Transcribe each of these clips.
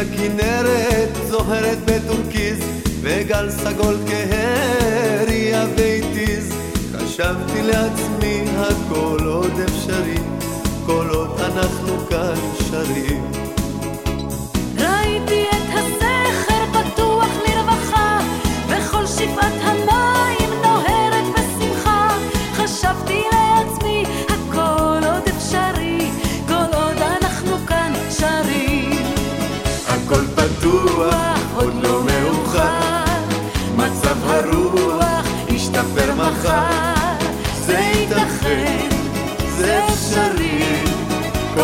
הכנרת זוהרת בטורקיז וגל סגול כהריה והתיז חשבתי לעצמי הכל עוד אפשרי כל עוד אנחנו כאן שרים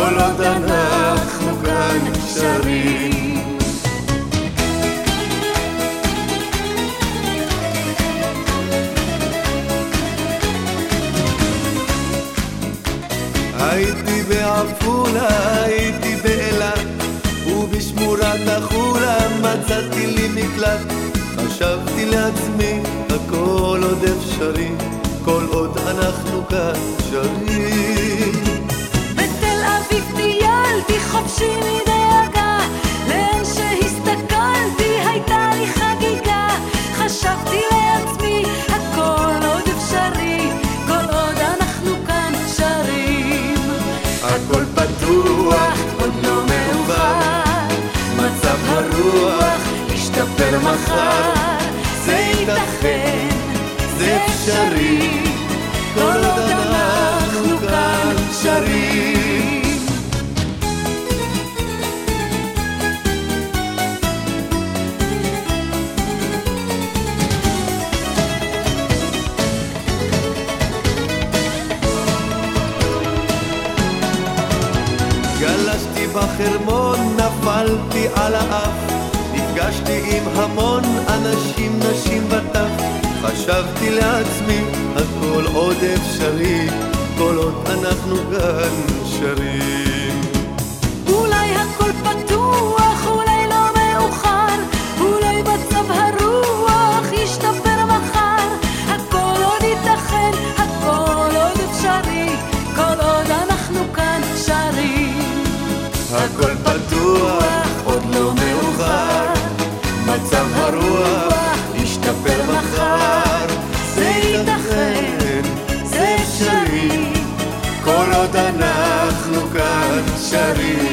כל עוד אנחנו כאן שרים הייתי בעפולה, הייתי באילת ובשמורת החולה מצאתי לי מקלט. חשבתי לעצמי הכל עוד אפשרי כל עוד אנחנו כאן שרים הכל פתוח, עוד לא מאוחר. מצב הרוח ישתפר מחר. זה ייתכן, זה אפשרי. כל בחרמון, נפלתי על האף. נפגשתי עם המון אנשים, נשים וטף חשבתי לעצמי, הכל עוד אפשרי כל עוד אנחנו כאן שרים הכל פתוח, עוד לא מאוחר. מצב הרוח ישתפר מחר. זה ייתכן, זה אפשרי. כל עוד אנחנו כאן שרים